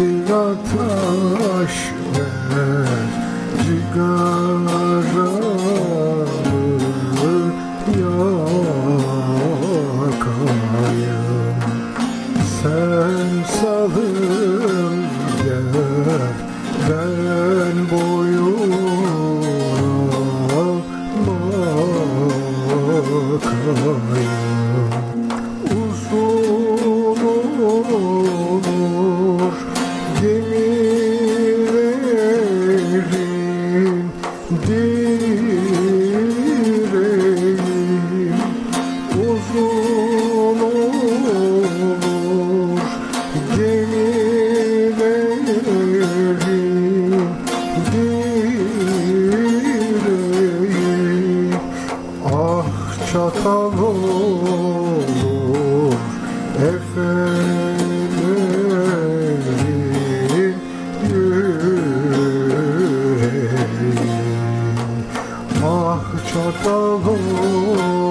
bir ateş ver Cigaramı çatal olur. Efendim yüreğim. Ah çatal olur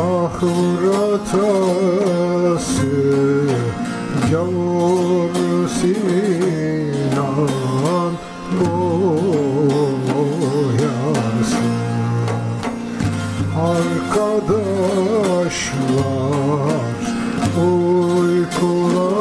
Ah muratası Gavur Sinan boyasın Arkadaşlar uykulardan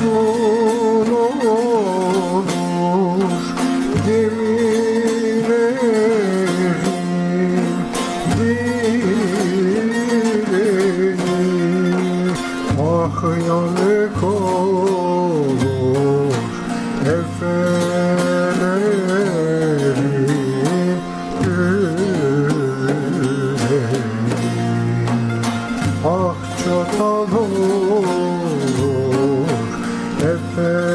Uzun olur gemilerin direği Ah yanık olur yüreği Ah çatal her.